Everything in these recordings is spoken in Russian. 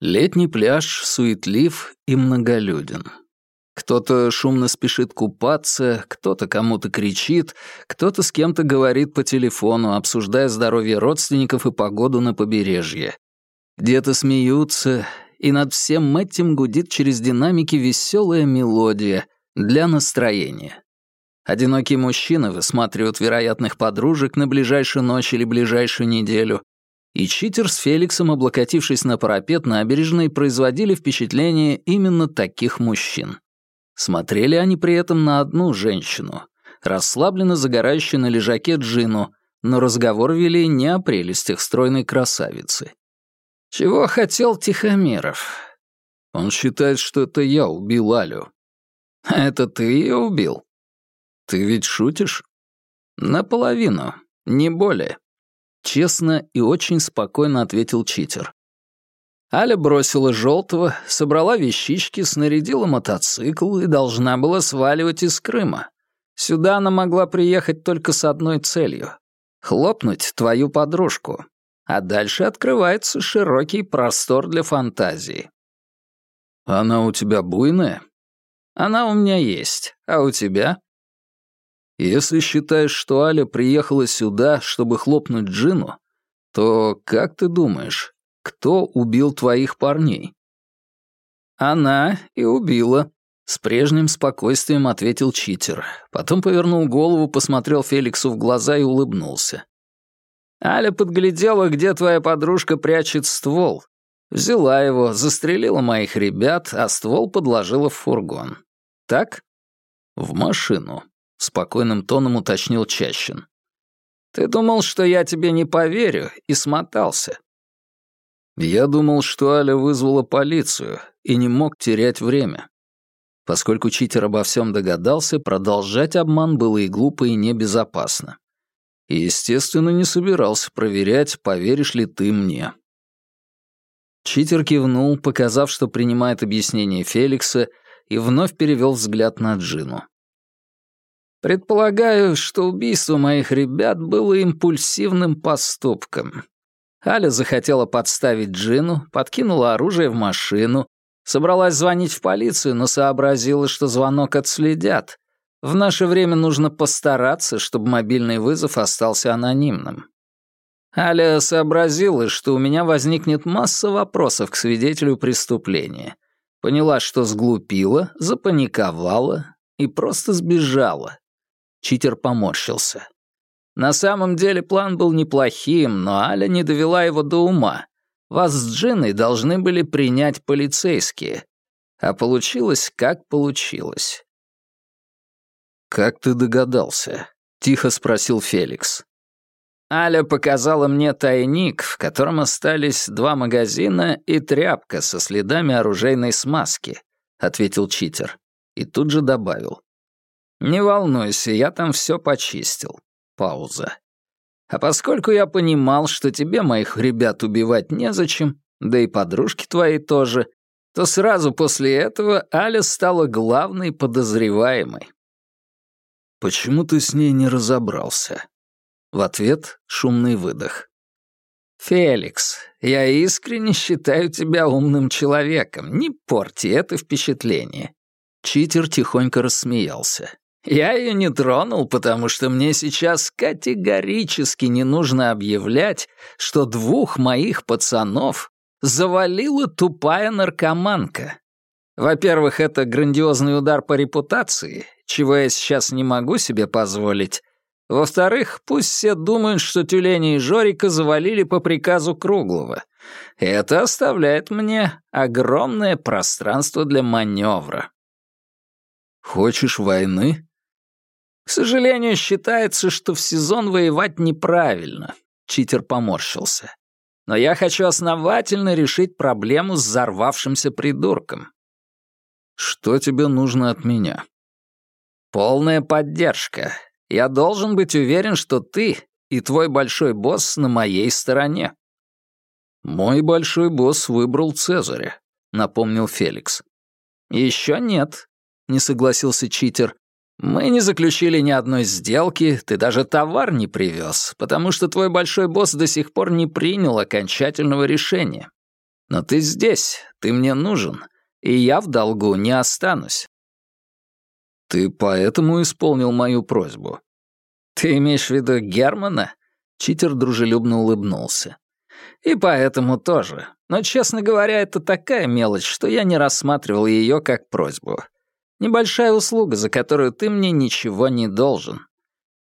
Летний пляж суетлив и многолюден. Кто-то шумно спешит купаться, кто-то кому-то кричит, кто-то с кем-то говорит по телефону, обсуждая здоровье родственников и погоду на побережье. Где-то смеются, и над всем этим гудит через динамики веселая мелодия для настроения. Одинокие мужчины высматривают вероятных подружек на ближайшую ночь или ближайшую неделю, и читер с Феликсом, облокотившись на парапет набережной, производили впечатление именно таких мужчин. Смотрели они при этом на одну женщину, расслабленно загорающую на лежаке Джину, но разговор вели не о прелестях стройной красавицы. «Чего хотел Тихомиров?» «Он считает, что это я убил Алю». «Это ты ее убил?» «Ты ведь шутишь?» «Наполовину, не более», — честно и очень спокойно ответил читер. Аля бросила желтого, собрала вещички, снарядила мотоцикл и должна была сваливать из Крыма. Сюда она могла приехать только с одной целью — хлопнуть твою подружку. А дальше открывается широкий простор для фантазии. «Она у тебя буйная?» «Она у меня есть. А у тебя?» «Если считаешь, что Аля приехала сюда, чтобы хлопнуть Джину, то как ты думаешь, кто убил твоих парней?» «Она и убила», — с прежним спокойствием ответил читер. Потом повернул голову, посмотрел Феликсу в глаза и улыбнулся. «Аля подглядела, где твоя подружка прячет ствол. Взяла его, застрелила моих ребят, а ствол подложила в фургон. Так?» «В машину», — спокойным тоном уточнил Чащин. «Ты думал, что я тебе не поверю, и смотался. Я думал, что Аля вызвала полицию и не мог терять время. Поскольку читер обо всем догадался, продолжать обман было и глупо, и небезопасно. И, естественно, не собирался проверять, поверишь ли ты мне. Читер кивнул, показав, что принимает объяснение Феликса, и вновь перевел взгляд на Джину. «Предполагаю, что убийство моих ребят было импульсивным поступком. Аля захотела подставить Джину, подкинула оружие в машину, собралась звонить в полицию, но сообразила, что звонок отследят. В наше время нужно постараться, чтобы мобильный вызов остался анонимным. Аля сообразила, что у меня возникнет масса вопросов к свидетелю преступления. Поняла, что сглупила, запаниковала и просто сбежала. Читер поморщился. На самом деле план был неплохим, но Аля не довела его до ума. Вас с Джиной должны были принять полицейские. А получилось, как получилось. «Как ты догадался?» — тихо спросил Феликс. Аля показала мне тайник, в котором остались два магазина и тряпка со следами оружейной смазки, ответил читер. И тут же добавил. Не волнуйся, я там все почистил. Пауза. А поскольку я понимал, что тебе моих ребят убивать незачем, да и подружки твои тоже, то сразу после этого Аля стала главной подозреваемой. «Почему ты с ней не разобрался?» В ответ шумный выдох. «Феликс, я искренне считаю тебя умным человеком. Не порти это впечатление». Читер тихонько рассмеялся. Я ее не тронул, потому что мне сейчас категорически не нужно объявлять, что двух моих пацанов завалила тупая наркоманка. Во-первых, это грандиозный удар по репутации, чего я сейчас не могу себе позволить. Во-вторых, пусть все думают, что тюлени и Жорика завалили по приказу Круглого. Это оставляет мне огромное пространство для маневра. «Хочешь войны?» К сожалению, считается, что в сезон воевать неправильно. Читер поморщился. Но я хочу основательно решить проблему с взорвавшимся придурком. Что тебе нужно от меня? Полная поддержка. Я должен быть уверен, что ты и твой большой босс на моей стороне. Мой большой босс выбрал Цезаря, напомнил Феликс. Еще нет, не согласился читер. Мы не заключили ни одной сделки, ты даже товар не привез, потому что твой большой босс до сих пор не принял окончательного решения. Но ты здесь, ты мне нужен, и я в долгу не останусь». «Ты поэтому исполнил мою просьбу?» «Ты имеешь в виду Германа?» Читер дружелюбно улыбнулся. «И поэтому тоже. Но, честно говоря, это такая мелочь, что я не рассматривал ее как просьбу. Небольшая услуга, за которую ты мне ничего не должен.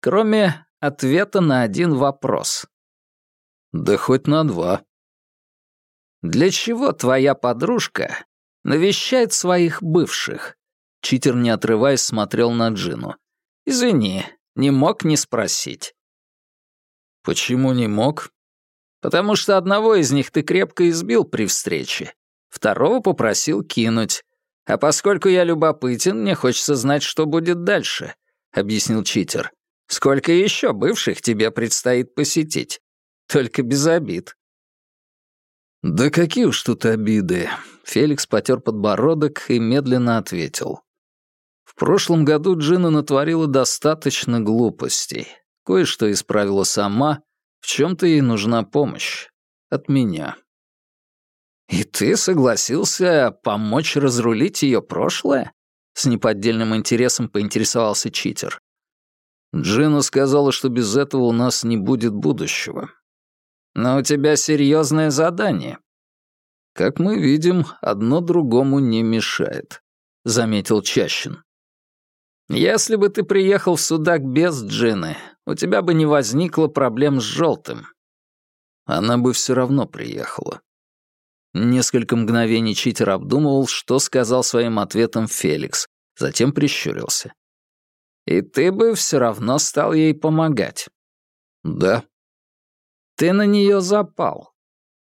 Кроме ответа на один вопрос». «Да хоть на два». «Для чего твоя подружка навещает своих бывших?» Читер, не отрываясь, смотрел на Джину. «Извини, не мог не спросить». «Почему не мог?» «Потому что одного из них ты крепко избил при встрече, второго попросил кинуть. А поскольку я любопытен, мне хочется знать, что будет дальше», — объяснил читер. «Сколько еще бывших тебе предстоит посетить? Только без обид». «Да какие уж тут обиды!» Феликс потер подбородок и медленно ответил. «В прошлом году Джина натворила достаточно глупостей. Кое-что исправила сама, в чем-то ей нужна помощь. От меня». «И ты согласился помочь разрулить ее прошлое?» С неподдельным интересом поинтересовался читер. Джина сказала, что без этого у нас не будет будущего. Но у тебя серьезное задание. Как мы видим, одно другому не мешает, заметил Чащин. Если бы ты приехал в судак без Джины, у тебя бы не возникло проблем с желтым. Она бы все равно приехала. Несколько мгновений читер обдумывал, что сказал своим ответом Феликс, затем прищурился. «И ты бы все равно стал ей помогать?» «Да», ты на нее запал.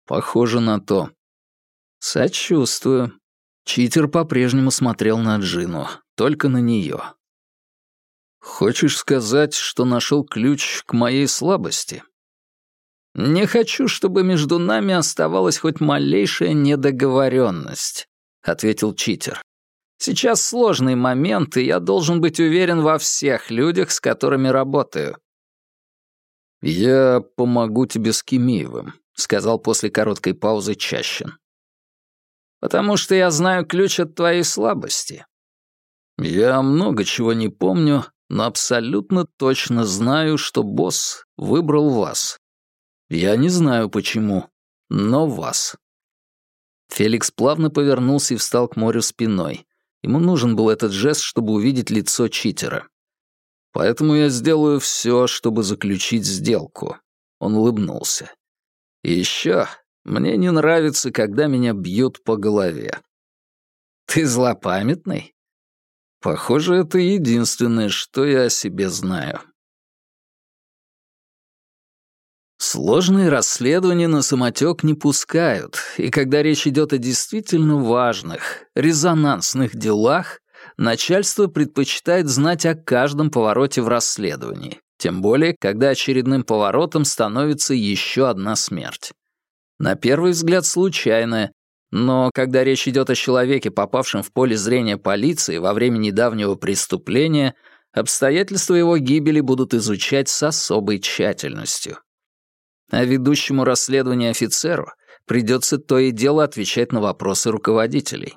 Похоже на то. Сочувствую. Читер по-прежнему смотрел на Джину, только на нее. Хочешь сказать, что нашел ключ к моей слабости? Не хочу, чтобы между нами оставалась хоть малейшая недоговоренность, ответил читер. Сейчас сложный момент, и я должен быть уверен во всех людях, с которыми работаю. «Я помогу тебе с Кимиевым», — сказал после короткой паузы Чащин. «Потому что я знаю ключ от твоей слабости». «Я много чего не помню, но абсолютно точно знаю, что босс выбрал вас. Я не знаю почему, но вас». Феликс плавно повернулся и встал к морю спиной. Ему нужен был этот жест, чтобы увидеть лицо читера. Поэтому я сделаю все, чтобы заключить сделку». Он улыбнулся. «И еще мне не нравится, когда меня бьют по голове». «Ты злопамятный?» «Похоже, это единственное, что я о себе знаю». Сложные расследования на самотек не пускают, и когда речь идет о действительно важных, резонансных делах, начальство предпочитает знать о каждом повороте в расследовании, тем более, когда очередным поворотом становится еще одна смерть. На первый взгляд случайная, но когда речь идет о человеке, попавшем в поле зрения полиции во время недавнего преступления, обстоятельства его гибели будут изучать с особой тщательностью. А ведущему расследование офицеру придется то и дело отвечать на вопросы руководителей.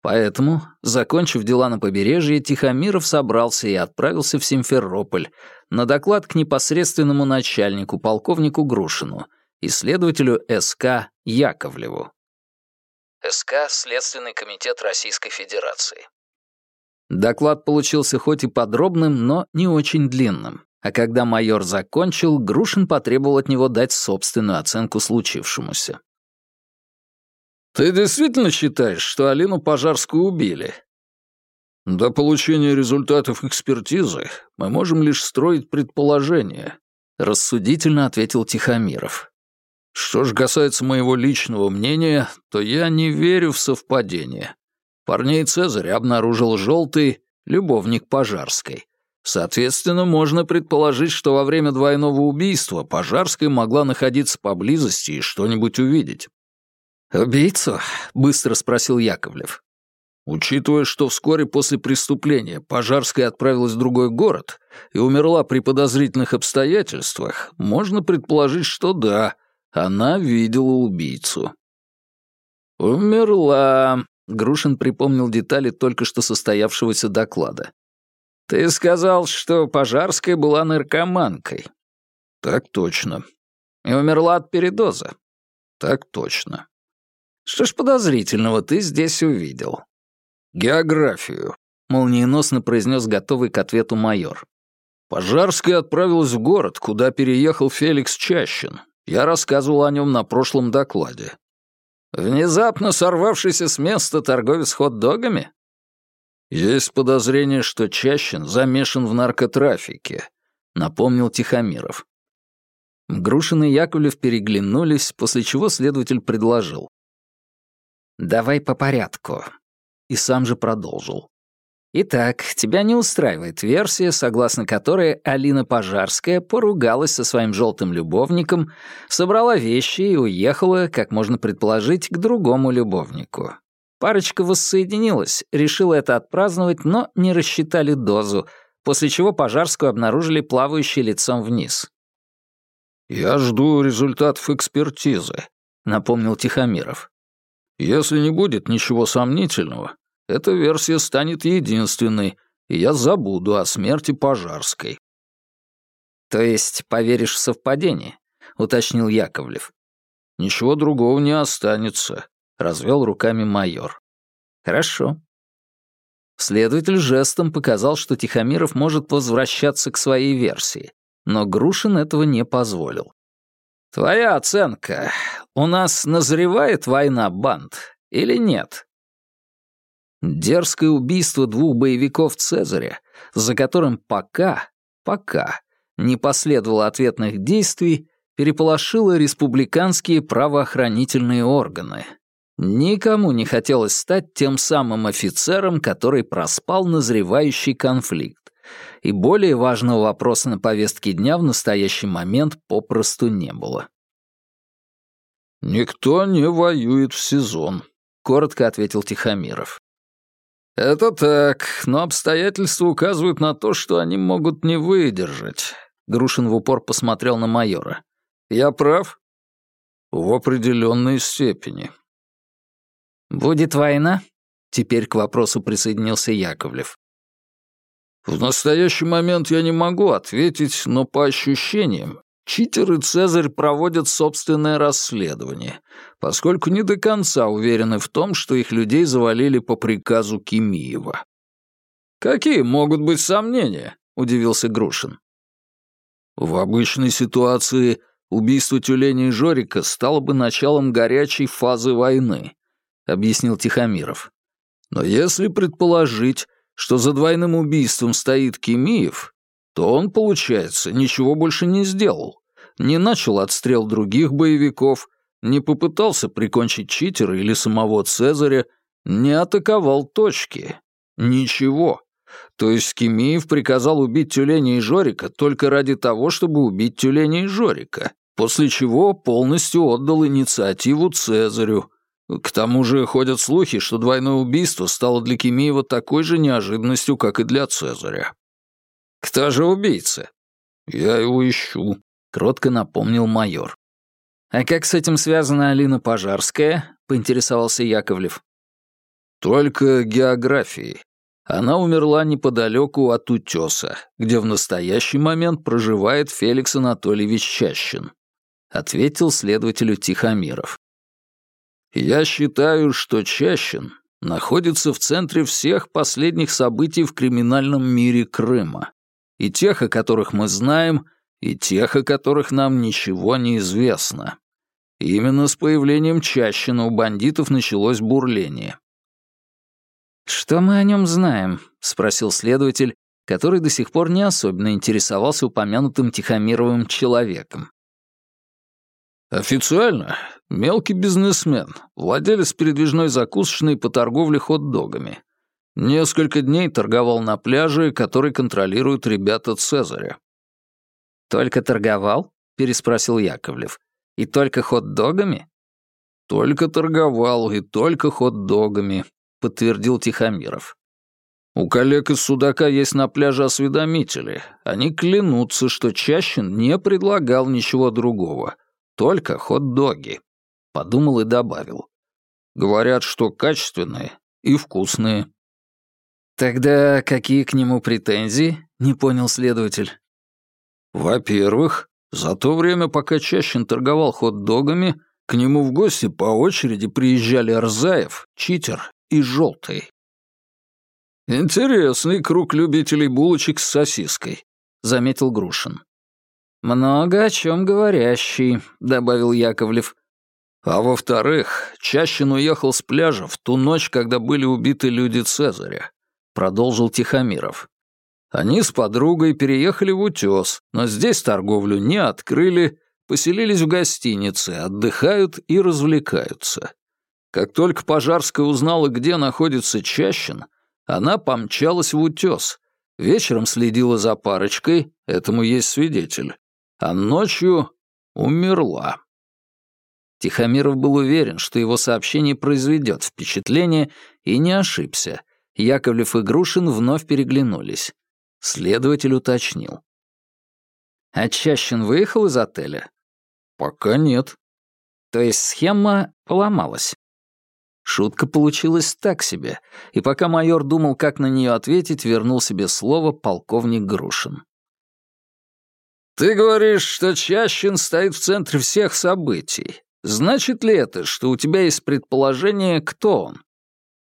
Поэтому, закончив дела на побережье, Тихомиров собрался и отправился в Симферополь на доклад к непосредственному начальнику, полковнику Грушину, и следователю СК Яковлеву. СК — Следственный комитет Российской Федерации. Доклад получился хоть и подробным, но не очень длинным, а когда майор закончил, Грушин потребовал от него дать собственную оценку случившемуся. «Ты действительно считаешь, что Алину Пожарскую убили?» «До получения результатов экспертизы мы можем лишь строить предположения», — рассудительно ответил Тихомиров. «Что же касается моего личного мнения, то я не верю в совпадение. Парней Цезарь обнаружил желтый любовник Пожарской. Соответственно, можно предположить, что во время двойного убийства Пожарская могла находиться поблизости и что-нибудь увидеть. «Убийцу?» — быстро спросил Яковлев. Учитывая, что вскоре после преступления Пожарская отправилась в другой город и умерла при подозрительных обстоятельствах, можно предположить, что да, она видела убийцу. «Умерла», — Грушин припомнил детали только что состоявшегося доклада. «Ты сказал, что Пожарская была наркоманкой». «Так точно». «И умерла от передоза». «Так точно». «Что ж подозрительного ты здесь увидел?» «Географию», — молниеносно произнес готовый к ответу майор. Пожарская отправилась в город, куда переехал Феликс Чащин. Я рассказывал о нем на прошлом докладе. Внезапно сорвавшийся с места торговец хот-догами? Есть подозрение, что Чащин замешан в наркотрафике, напомнил Тихомиров. Грушин и Яковлев переглянулись, после чего следователь предложил. «Давай по порядку». И сам же продолжил. Итак, тебя не устраивает версия, согласно которой Алина Пожарская поругалась со своим желтым любовником, собрала вещи и уехала, как можно предположить, к другому любовнику. Парочка воссоединилась, решила это отпраздновать, но не рассчитали дозу, после чего Пожарскую обнаружили плавающей лицом вниз. «Я жду результатов экспертизы», — напомнил Тихомиров. «Если не будет ничего сомнительного, эта версия станет единственной, и я забуду о смерти Пожарской. «То есть поверишь в совпадение?» — уточнил Яковлев. «Ничего другого не останется», — развел руками майор. «Хорошо». Следователь жестом показал, что Тихомиров может возвращаться к своей версии, но Грушин этого не позволил. «Твоя оценка. У нас назревает война банд или нет?» Дерзкое убийство двух боевиков Цезаря, за которым пока, пока не последовало ответных действий, переполошило республиканские правоохранительные органы. Никому не хотелось стать тем самым офицером, который проспал назревающий конфликт. И более важного вопроса на повестке дня в настоящий момент попросту не было. «Никто не воюет в сезон», — коротко ответил Тихомиров. «Это так, но обстоятельства указывают на то, что они могут не выдержать». Грушин в упор посмотрел на майора. «Я прав?» «В определенной степени». «Будет война?» Теперь к вопросу присоединился Яковлев. «В настоящий момент я не могу ответить, но по ощущениям Читер и Цезарь проводят собственное расследование, поскольку не до конца уверены в том, что их людей завалили по приказу Кимиева. «Какие могут быть сомнения?» — удивился Грушин. В обычной ситуации убийство тюленей Жорика стало бы началом горячей фазы войны, объяснил Тихомиров. Но если предположить, что за двойным убийством стоит Кимиев, то он, получается, ничего больше не сделал. Не начал отстрел других боевиков, не попытался прикончить читера или самого Цезаря, не атаковал точки. Ничего. То есть Кимиев приказал убить тюленя и Жорика только ради того, чтобы убить тюленя и Жорика, после чего полностью отдал инициативу Цезарю. К тому же ходят слухи, что двойное убийство стало для Кимиева такой же неожиданностью, как и для Цезаря. «Кто же убийца?» «Я его ищу», — кротко напомнил майор. «А как с этим связана Алина Пожарская?» — поинтересовался Яковлев. «Только географией. Она умерла неподалеку от утеса, где в настоящий момент проживает Феликс Анатольевич Чащин», — ответил следователю Тихомиров. «Я считаю, что Чащин находится в центре всех последних событий в криминальном мире Крыма и тех, о которых мы знаем, и тех, о которых нам ничего не известно. именно с появлением Чащина у бандитов началось бурление. «Что мы о нем знаем?» — спросил следователь, который до сих пор не особенно интересовался упомянутым Тихомировым человеком. Официально мелкий бизнесмен, владелец передвижной закусочной по торговле хот-догами. Несколько дней торговал на пляже, который контролируют ребята Цезаря. «Только торговал?» — переспросил Яковлев. «И только хот-догами?» «Только торговал и только хот-догами», — подтвердил Тихомиров. «У коллег из Судака есть на пляже осведомители. Они клянутся, что Чащин не предлагал ничего другого. Только хот-доги», — подумал и добавил. Говорят, что качественные и вкусные. Тогда какие к нему претензии? Не понял следователь. Во-первых, за то время, пока Чащин торговал хот-догами, к нему в гости по очереди приезжали Арзаев, Читер и Желтый. «Интересный круг любителей булочек с сосиской», — заметил Грушин. «Много о чем говорящий», — добавил Яковлев. А во-вторых, Чащин уехал с пляжа в ту ночь, когда были убиты люди Цезаря, продолжил Тихомиров. Они с подругой переехали в Утес, но здесь торговлю не открыли, поселились в гостинице, отдыхают и развлекаются. Как только Пожарская узнала, где находится Чащин, она помчалась в Утес, вечером следила за парочкой, этому есть свидетель, а ночью умерла. Тихомиров был уверен, что его сообщение произведет впечатление, и не ошибся. Яковлев и Грушин вновь переглянулись. Следователь уточнил. «А Чащин выехал из отеля?» «Пока нет». «То есть схема поломалась?» Шутка получилась так себе, и пока майор думал, как на нее ответить, вернул себе слово полковник Грушин. «Ты говоришь, что Чащин стоит в центре всех событий. Значит ли это, что у тебя есть предположение, кто он?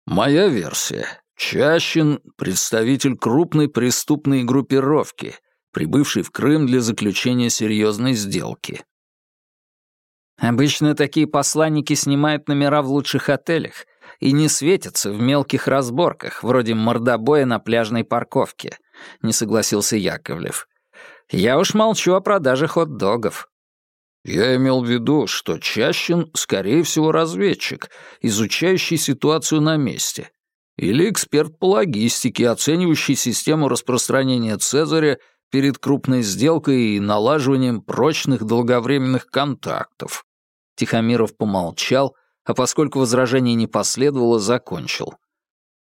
Моя версия. Чащин — представитель крупной преступной группировки, прибывший в Крым для заключения серьезной сделки. Обычно такие посланники снимают номера в лучших отелях и не светятся в мелких разборках, вроде мордобоя на пляжной парковке, не согласился Яковлев. Я уж молчу о продаже хот-догов. Я имел в виду, что Чащин, скорее всего, разведчик, изучающий ситуацию на месте, или эксперт по логистике, оценивающий систему распространения Цезаря перед крупной сделкой и налаживанием прочных долговременных контактов. Тихомиров помолчал, а поскольку возражений не последовало, закончил.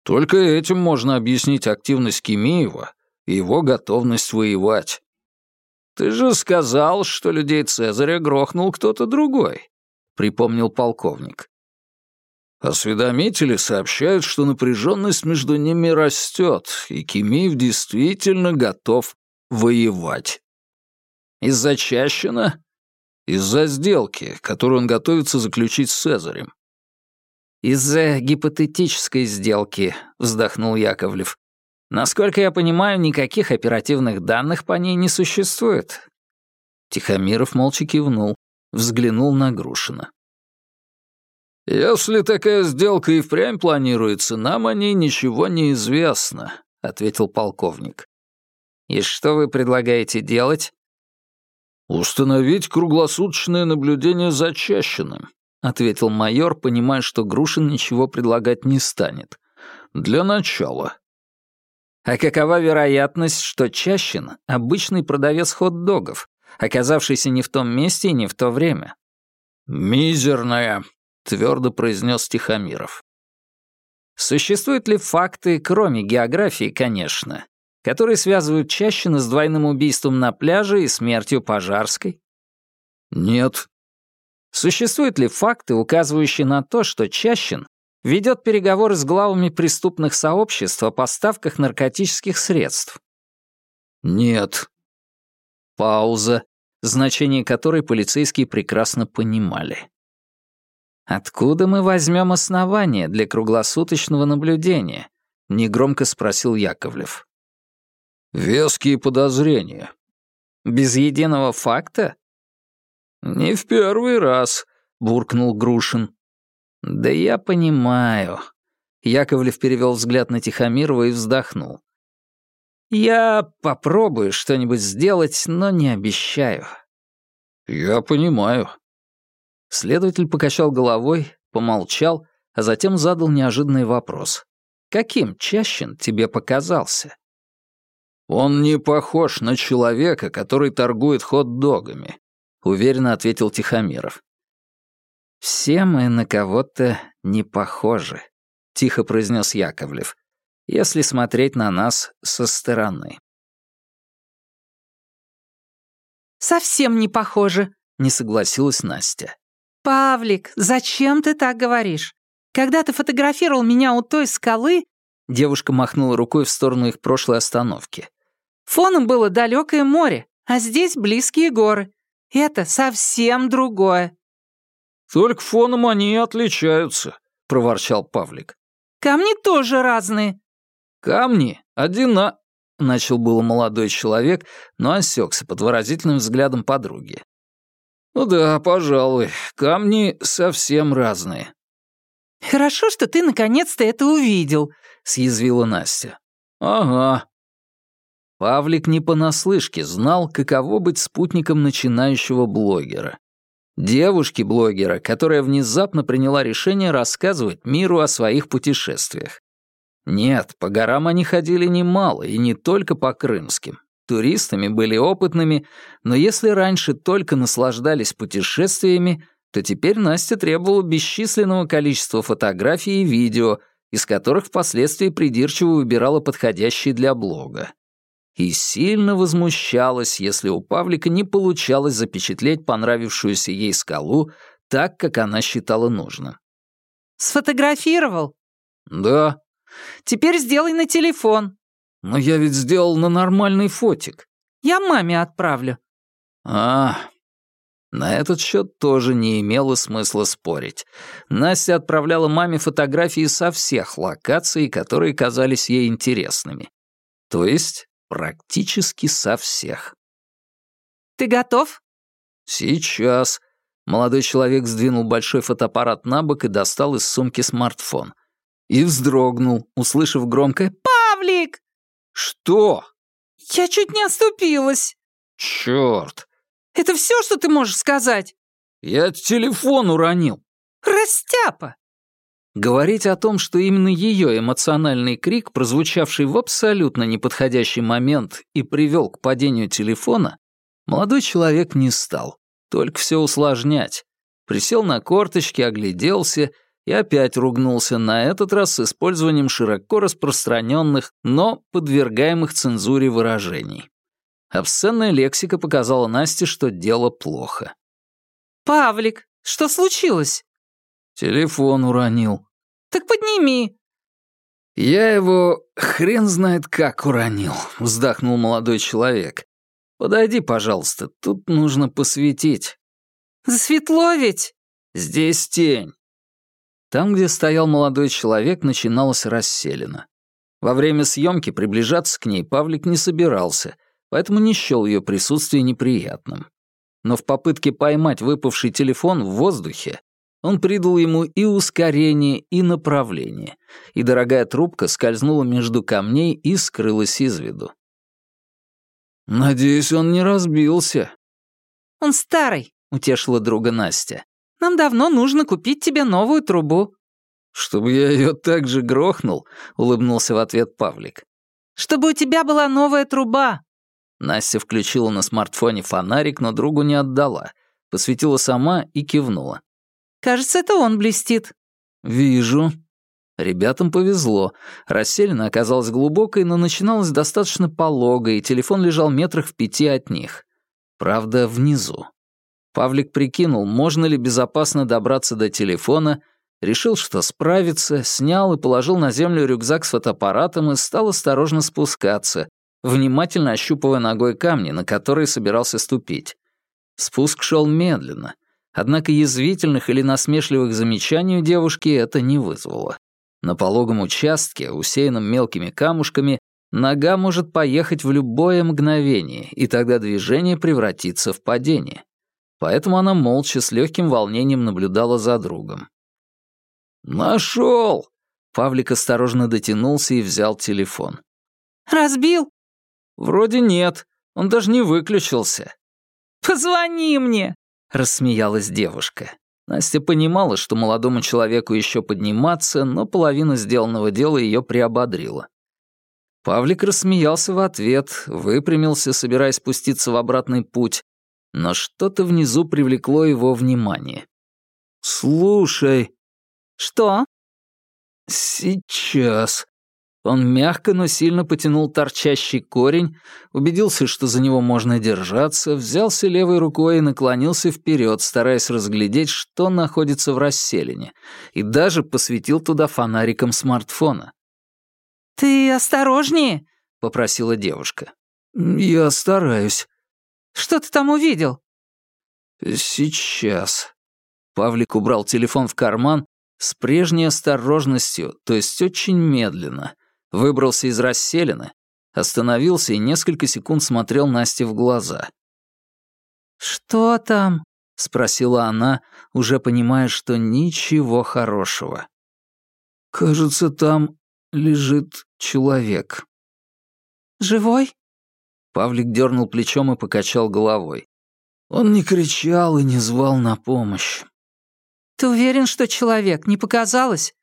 Только этим можно объяснить активность Кимеева и его готовность воевать. «Ты же сказал, что людей Цезаря грохнул кто-то другой», — припомнил полковник. Осведомители сообщают, что напряженность между ними растет, и Кимиев действительно готов воевать. Из-за Чащина? Из-за сделки, которую он готовится заключить с Цезарем. «Из-за гипотетической сделки», — вздохнул Яковлев. Насколько я понимаю, никаких оперативных данных по ней не существует. Тихомиров молча кивнул, взглянул на Грушина. «Если такая сделка и впрямь планируется, нам о ней ничего не известно», — ответил полковник. «И что вы предлагаете делать?» «Установить круглосуточное наблюдение за Чащиным», — ответил майор, понимая, что Грушин ничего предлагать не станет. «Для начала. А какова вероятность, что Чащин — обычный продавец хот-догов, оказавшийся не в том месте и не в то время? «Мизерная», — твердо произнес Тихомиров. Существуют ли факты, кроме географии, конечно, которые связывают Чащина с двойным убийством на пляже и смертью Пожарской? Нет. Существуют ли факты, указывающие на то, что Чащин ведет переговоры с главами преступных сообществ о поставках наркотических средств? Нет. Пауза, значение которой полицейские прекрасно понимали. «Откуда мы возьмем основания для круглосуточного наблюдения?» — негромко спросил Яковлев. «Веские подозрения». «Без единого факта?» «Не в первый раз», — буркнул Грушин. «Да я понимаю». Яковлев перевел взгляд на Тихомирова и вздохнул. «Я попробую что-нибудь сделать, но не обещаю». «Я понимаю». Следователь покачал головой, помолчал, а затем задал неожиданный вопрос. «Каким Чащин тебе показался?» «Он не похож на человека, который торгует хот-догами», — уверенно ответил Тихомиров. «Все мы на кого-то не похожи», — тихо произнес Яковлев, «если смотреть на нас со стороны». «Совсем не похожи», — не согласилась Настя. «Павлик, зачем ты так говоришь? Когда ты фотографировал меня у той скалы...» Девушка махнула рукой в сторону их прошлой остановки. «Фоном было далекое море, а здесь близкие горы. Это совсем другое». «Только фоном они и отличаются», — проворчал Павлик. «Камни тоже разные». «Камни одина...» — начал было молодой человек, но осекся под выразительным взглядом подруги. «Ну да, пожалуй, камни совсем разные». «Хорошо, что ты наконец-то это увидел», — съязвила Настя. «Ага». Павлик не понаслышке знал, каково быть спутником начинающего блогера. Девушки-блогера, которая внезапно приняла решение рассказывать миру о своих путешествиях. Нет, по горам они ходили немало, и не только по крымским. Туристами были опытными, но если раньше только наслаждались путешествиями, то теперь Настя требовала бесчисленного количества фотографий и видео, из которых впоследствии придирчиво выбирала подходящие для блога. И сильно возмущалась, если у Павлика не получалось запечатлеть понравившуюся ей скалу так, как она считала нужным. «Сфотографировал?» «Да», Теперь сделай на телефон». «Но я ведь сделал на нормальный фотик». «Я маме отправлю». «А, на этот счет тоже не имело смысла спорить. Настя отправляла маме фотографии со всех локаций, которые казались ей интересными. То есть практически со всех. «Ты готов?» «Сейчас». Молодой человек сдвинул большой фотоаппарат на бок и достал из сумки смартфон — и вздрогнул, услышав громкое «Павлик!» «Что?» «Я чуть не оступилась». «Чёрт!» «Это все, что ты можешь сказать?» «Я телефон уронил». «Растяпа!» Говорить о том, что именно ее эмоциональный крик, прозвучавший в абсолютно неподходящий момент и привел к падению телефона, молодой человек не стал, только все усложнять. Присел на корточки, огляделся — и опять ругнулся, на этот раз с использованием широко распространенных, но подвергаемых цензуре выражений. Обсценная лексика показала Насте, что дело плохо. «Павлик, что случилось?» «Телефон уронил». «Так подними». «Я его хрен знает как уронил», — вздохнул молодой человек. «Подойди, пожалуйста, тут нужно посветить». «Засветло ведь?» «Здесь тень. Там, где стоял молодой человек, начиналось расселено. Во время съемки приближаться к ней Павлик не собирался, поэтому не счел ее присутствие неприятным. Но в попытке поймать выпавший телефон в воздухе он придал ему и ускорение, и направление, и дорогая трубка скользнула между камней и скрылась из виду. «Надеюсь, он не разбился». «Он старый», — утешила друга Настя. Нам давно нужно купить тебе новую трубу». «Чтобы я ее так же грохнул?» — улыбнулся в ответ Павлик. «Чтобы у тебя была новая труба». Настя включила на смартфоне фонарик, но другу не отдала. Посветила сама и кивнула. «Кажется, это он блестит». «Вижу». Ребятам повезло. Расселена оказалась глубокой, но начиналась достаточно полого, и телефон лежал метрах в пяти от них. Правда, внизу. Павлик прикинул, можно ли безопасно добраться до телефона, решил, что справится, снял и положил на землю рюкзак с фотоаппаратом и стал осторожно спускаться, внимательно ощупывая ногой камни, на которые собирался ступить. Спуск шел медленно, однако язвительных или насмешливых замечаний у девушки это не вызвало. На пологом участке, усеянном мелкими камушками, нога может поехать в любое мгновение, и тогда движение превратится в падение поэтому она молча с легким волнением наблюдала за другом. «Нашел!» Павлик осторожно дотянулся и взял телефон. «Разбил?» «Вроде нет, он даже не выключился». «Позвони мне!» — рассмеялась девушка. Настя понимала, что молодому человеку еще подниматься, но половина сделанного дела ее приободрила. Павлик рассмеялся в ответ, выпрямился, собираясь спуститься в обратный путь, но что-то внизу привлекло его внимание. «Слушай». «Что?» «Сейчас». Он мягко, но сильно потянул торчащий корень, убедился, что за него можно держаться, взялся левой рукой и наклонился вперед, стараясь разглядеть, что находится в расселине, и даже посветил туда фонариком смартфона. «Ты осторожнее», — попросила девушка. «Я стараюсь». «Что ты там увидел?» «Сейчас». Павлик убрал телефон в карман с прежней осторожностью, то есть очень медленно — выбрался из расселины, остановился и несколько секунд смотрел Насте в глаза. «Что там?» — спросила она, уже понимая, что ничего хорошего. «Кажется, там лежит человек». «Живой?» Павлик дернул плечом и покачал головой. Он не кричал и не звал на помощь. «Ты уверен, что человек? Не показалось?»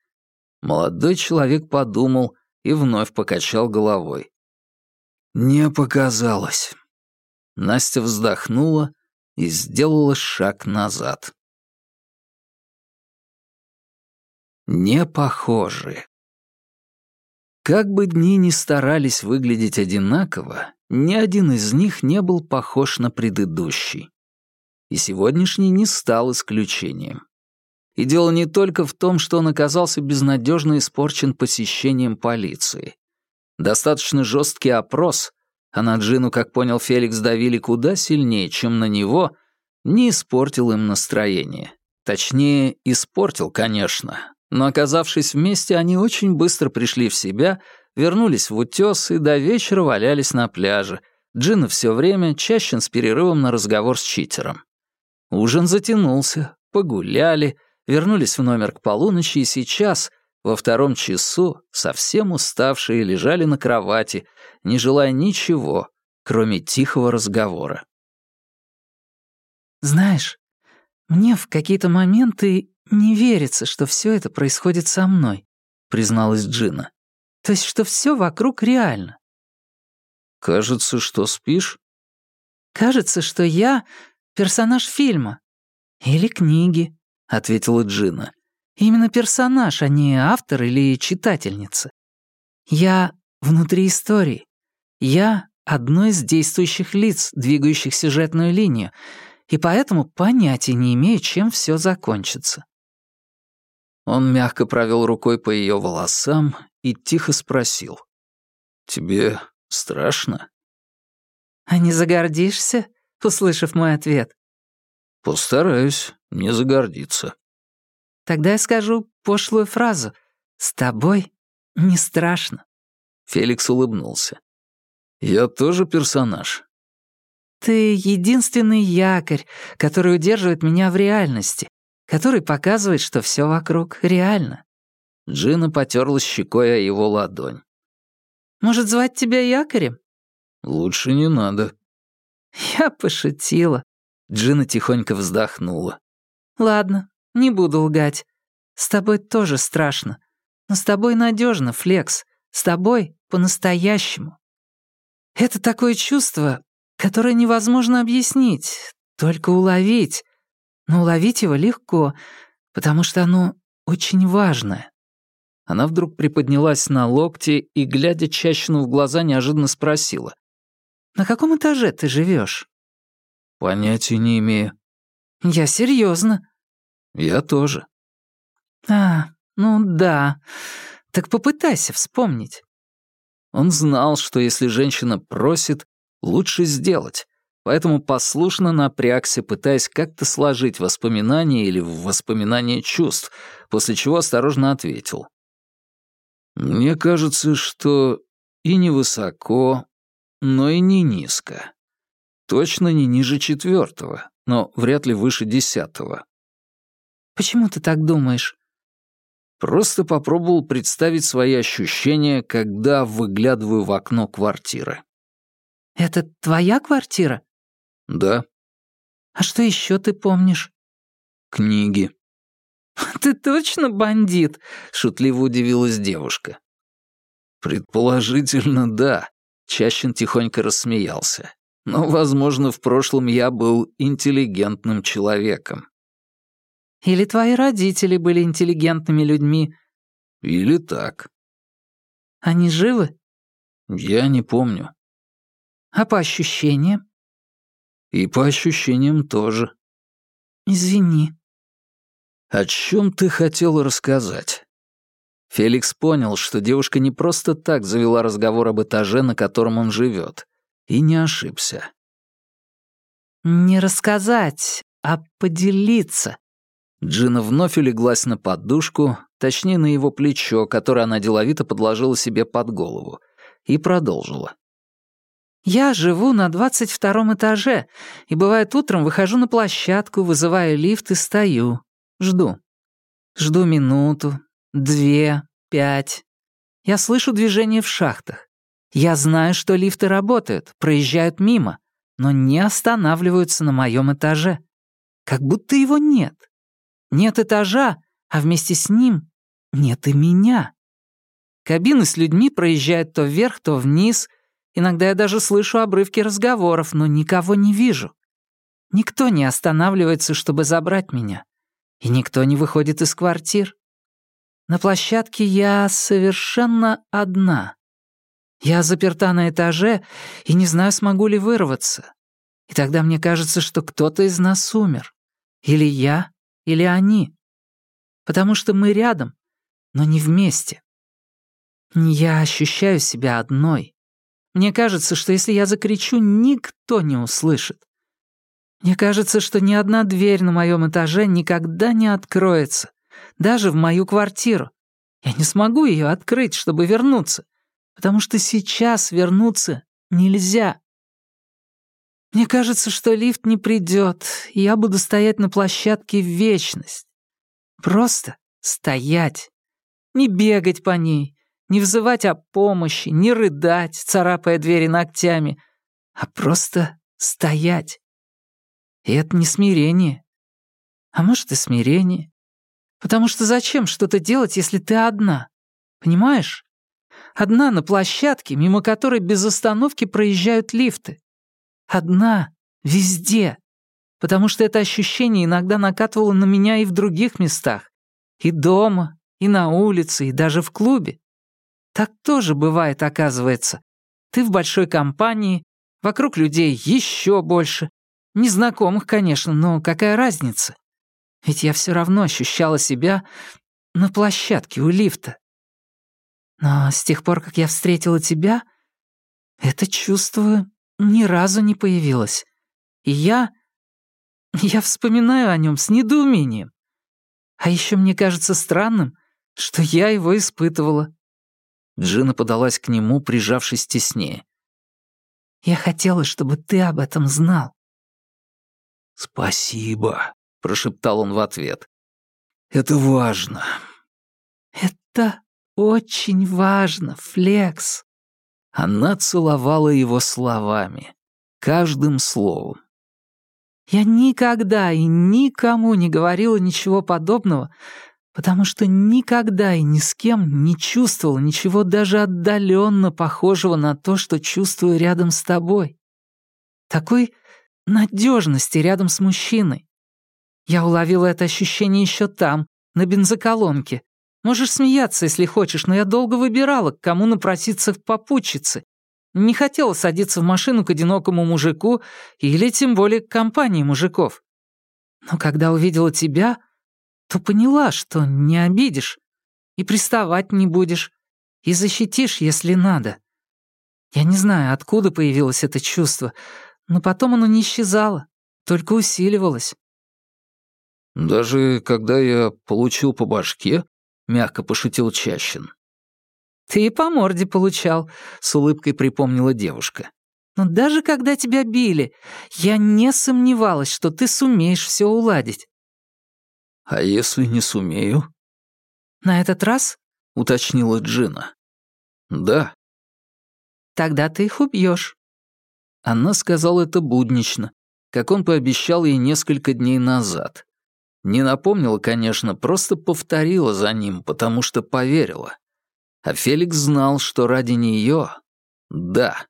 Молодой человек подумал и вновь покачал головой. Не показалось. Настя вздохнула и сделала шаг назад. Не похожи. Как бы дни ни старались выглядеть одинаково, ни один из них не был похож на предыдущий. И сегодняшний не стал исключением. И дело не только в том, что он оказался безнадежно испорчен посещением полиции. Достаточно жесткий опрос, а на Джину, как понял Феликс, давили куда сильнее, чем на него, не испортил им настроение. Точнее, испортил, конечно. Но оказавшись вместе, они очень быстро пришли в себя, вернулись в утес и до вечера валялись на пляже. Джина все время, чаще с перерывом на разговор с читером. Ужин затянулся, погуляли — вернулись в номер к полуночи и сейчас, во втором часу, совсем уставшие, лежали на кровати, не желая ничего, кроме тихого разговора. «Знаешь, мне в какие-то моменты не верится, что все это происходит со мной», призналась Джина. «То есть, что все вокруг реально». «Кажется, что спишь?» «Кажется, что я персонаж фильма. Или книги. — ответила Джина. «Именно персонаж, а не автор или читательница. Я внутри истории. Я одно из действующих лиц, двигающих сюжетную линию, и поэтому понятия не имею, чем все закончится». Он мягко провел рукой по ее волосам и тихо спросил. «Тебе страшно?» «А не загордишься, услышав мой ответ?» «Постараюсь не загордиться». «Тогда я скажу пошлую фразу. С тобой не страшно». Феликс улыбнулся. «Я тоже персонаж». «Ты единственный якорь, который удерживает меня в реальности, который показывает, что все вокруг реально». Джина потерла щекой о его ладонь. «Может, звать тебя якорем?» «Лучше не надо». «Я пошутила», Джина тихонько вздохнула. «Ладно, не буду лгать. С тобой тоже страшно. Но с тобой надежно, Флекс. С тобой по-настоящему. Это такое чувство, которое невозможно объяснить, только уловить. Но уловить его легко, потому что оно очень важное». Она вдруг приподнялась на локте и, глядя Чащину в глаза, неожиданно спросила. «На каком этаже ты живешь? Понятия не имею. Я серьезно. Я тоже. А, ну да. Так попытайся вспомнить. Он знал, что если женщина просит, лучше сделать, поэтому послушно напрягся, пытаясь как-то сложить воспоминания или воспоминания чувств, после чего осторожно ответил. «Мне кажется, что и не высоко, но и не низко. Точно не ниже четвертого, но вряд ли выше десятого. «Почему ты так думаешь?» Просто попробовал представить свои ощущения, когда выглядываю в окно квартиры. «Это твоя квартира?» «Да». «А что еще ты помнишь?» «Книги». «Ты точно бандит?» — шутливо удивилась девушка. «Предположительно, да», — Чащин тихонько рассмеялся. Но, возможно, в прошлом я был интеллигентным человеком. Или твои родители были интеллигентными людьми. Или так. Они живы? Я не помню. А по ощущениям? И по ощущениям тоже. Извини. О чем ты хотела рассказать? Феликс понял, что девушка не просто так завела разговор об этаже, на котором он живет, и не ошибся. Не рассказать, а поделиться. Джина вновь улеглась на подушку, точнее, на его плечо, которое она деловито подложила себе под голову, и продолжила. «Я живу на двадцать втором этаже, и бывает утром выхожу на площадку, вызываю лифт и стою. Жду. Жду минуту, две, пять. Я слышу движение в шахтах. Я знаю, что лифты работают, проезжают мимо, но не останавливаются на моем этаже. Как будто его нет. Нет этажа, а вместе с ним нет и меня. Кабины с людьми проезжают то вверх, то вниз. Иногда я даже слышу обрывки разговоров, но никого не вижу. Никто не останавливается, чтобы забрать меня. И никто не выходит из квартир. На площадке я совершенно одна. Я заперта на этаже и не знаю, смогу ли вырваться. И тогда мне кажется, что кто-то из нас умер. Или я, или они. Потому что мы рядом, но не вместе. Я ощущаю себя одной. Мне кажется, что если я закричу, никто не услышит. Мне кажется, что ни одна дверь на моем этаже никогда не откроется, даже в мою квартиру. Я не смогу ее открыть, чтобы вернуться потому что сейчас вернуться нельзя. Мне кажется, что лифт не придет, и я буду стоять на площадке в вечность. Просто стоять. Не бегать по ней, не взывать о помощи, не рыдать, царапая двери ногтями, а просто стоять. И это не смирение. А может и смирение. Потому что зачем что-то делать, если ты одна? Понимаешь? Одна на площадке, мимо которой без остановки проезжают лифты. Одна, везде. Потому что это ощущение иногда накатывало на меня и в других местах. И дома, и на улице, и даже в клубе. Так тоже бывает, оказывается. Ты в большой компании, вокруг людей еще больше. Незнакомых, конечно, но какая разница? Ведь я все равно ощущала себя на площадке у лифта. Но с тех пор, как я встретила тебя, это чувство ни разу не появилось. И я... Я вспоминаю о нем с недоумением. А еще мне кажется странным, что я его испытывала. Джина подалась к нему, прижавшись теснее. «Я хотела, чтобы ты об этом знал». «Спасибо», — прошептал он в ответ. «Это важно». «Это «Очень важно, Флекс». Она целовала его словами, каждым словом. «Я никогда и никому не говорила ничего подобного, потому что никогда и ни с кем не чувствовала ничего даже отдаленно похожего на то, что чувствую рядом с тобой. Такой надежности рядом с мужчиной. Я уловила это ощущение еще там, на бензоколонке, Можешь смеяться, если хочешь, но я долго выбирала, к кому напроситься в попутчицы. Не хотела садиться в машину к одинокому мужику или тем более к компании мужиков. Но когда увидела тебя, то поняла, что не обидишь и приставать не будешь, и защитишь, если надо. Я не знаю, откуда появилось это чувство, но потом оно не исчезало, только усиливалось. «Даже когда я получил по башке?» — мягко пошутил Чащин. «Ты и по морде получал», — с улыбкой припомнила девушка. «Но даже когда тебя били, я не сомневалась, что ты сумеешь все уладить». «А если не сумею?» «На этот раз?» — уточнила Джина. «Да». «Тогда ты их убьешь. Она сказала это буднично, как он пообещал ей несколько дней назад. Не напомнила, конечно, просто повторила за ним, потому что поверила. А Феликс знал, что ради нее — да.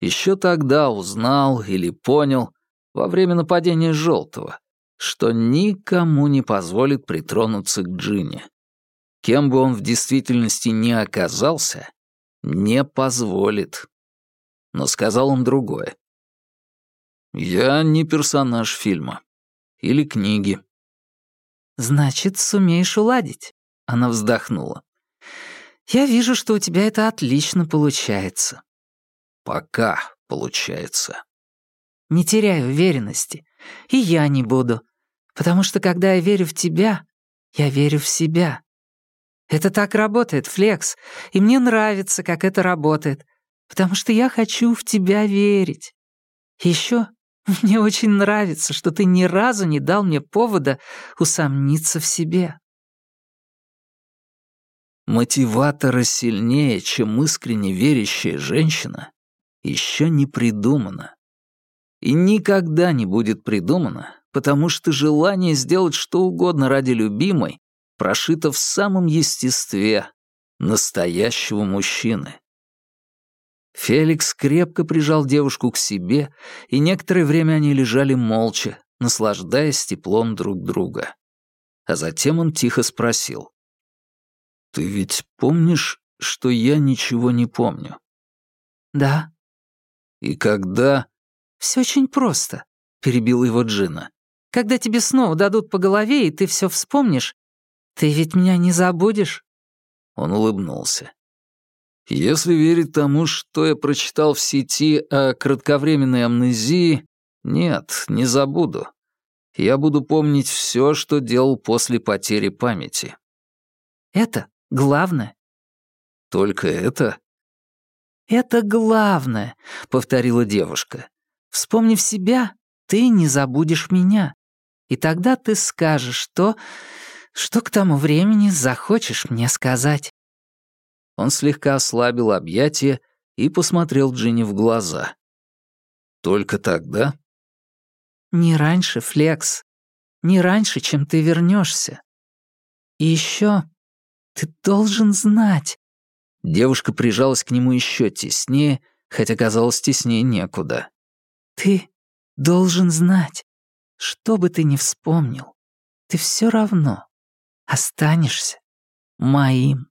Еще тогда узнал или понял, во время нападения Желтого, что никому не позволит притронуться к Джине. Кем бы он в действительности ни оказался, Не позволит. Но сказал он другое. Я не персонаж фильма. Или книги. Значит, сумеешь уладить. Она вздохнула. Я вижу, что у тебя это отлично получается. Пока получается. Не теряй уверенности. И я не буду. Потому что когда я верю в тебя, я верю в себя. Это так работает, Флекс, и мне нравится, как это работает, потому что я хочу в тебя верить. Еще мне очень нравится, что ты ни разу не дал мне повода усомниться в себе. Мотиватора сильнее, чем искренне верящая женщина, еще не придумано. И никогда не будет придумано, потому что желание сделать что угодно ради любимой прошито в самом естестве настоящего мужчины. Феликс крепко прижал девушку к себе, и некоторое время они лежали молча, наслаждаясь теплом друг друга. А затем он тихо спросил. «Ты ведь помнишь, что я ничего не помню?» «Да». «И когда...» «Все очень просто», — перебил его Джина. Когда тебе снова дадут по голове, и ты все вспомнишь, ты ведь меня не забудешь?» Он улыбнулся. «Если верить тому, что я прочитал в сети о кратковременной амнезии, нет, не забуду. Я буду помнить все, что делал после потери памяти». «Это главное». «Только это?» «Это главное», — повторила девушка. «Вспомнив себя, ты не забудешь меня. И тогда ты скажешь то, что к тому времени захочешь мне сказать». Он слегка ослабил объятия и посмотрел Джинни в глаза. «Только тогда?» «Не раньше, Флекс. Не раньше, чем ты вернешься. И еще ты должен знать». Девушка прижалась к нему еще теснее, хотя казалось теснее некуда. «Ты должен знать, что бы ты ни вспомнил, ты все равно останешься моим.